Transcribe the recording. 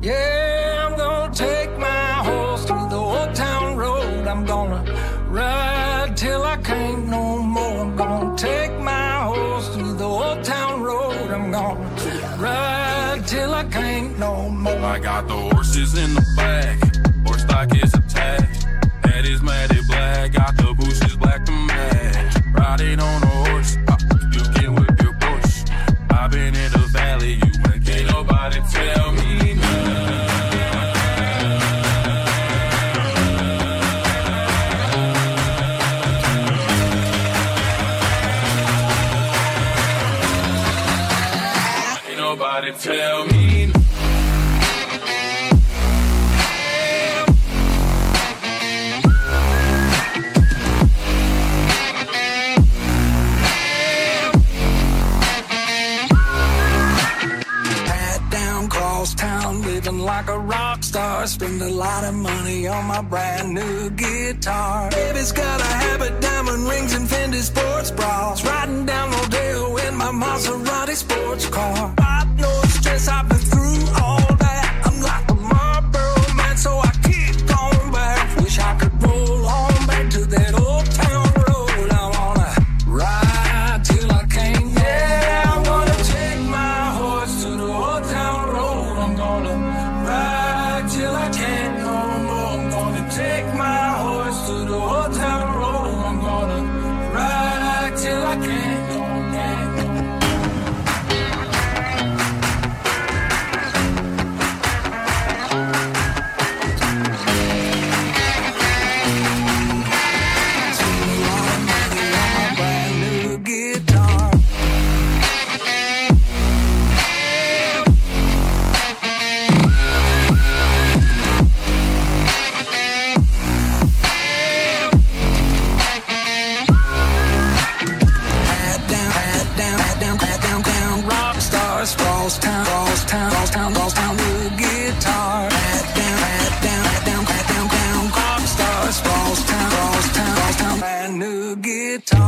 Yeah, I'm gonna take my horse through the old town road. I'm gonna ride till I can't no more. I'm gonna take my horse through the old town road. I'm gonna ride till I can't no more. I got the horses in the back, horse stock is tell me. Town living like a rock star. Spend a lot of money on my brand new guitar. Baby's got a habit, diamond rings, and Fendi sports bras.